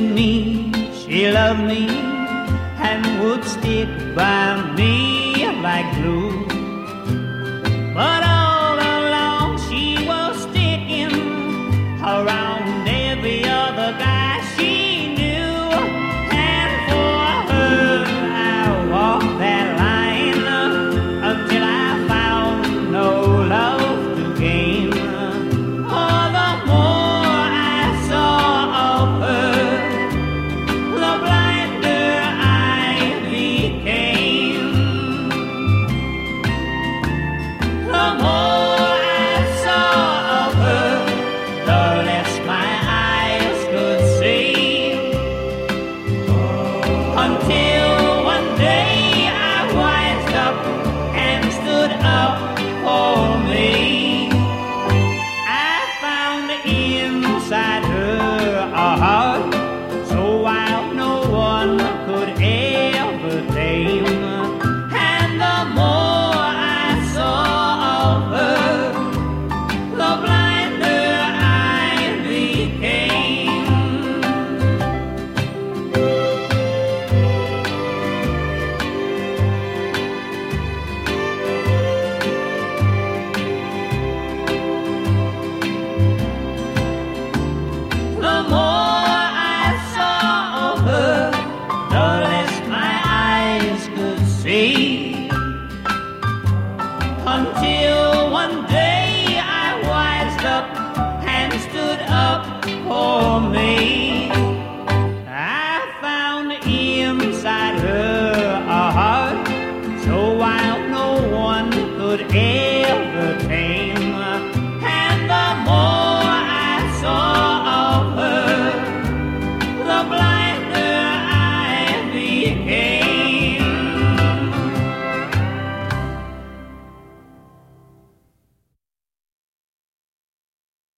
me, she loved me, and would stick by me like glue. But love.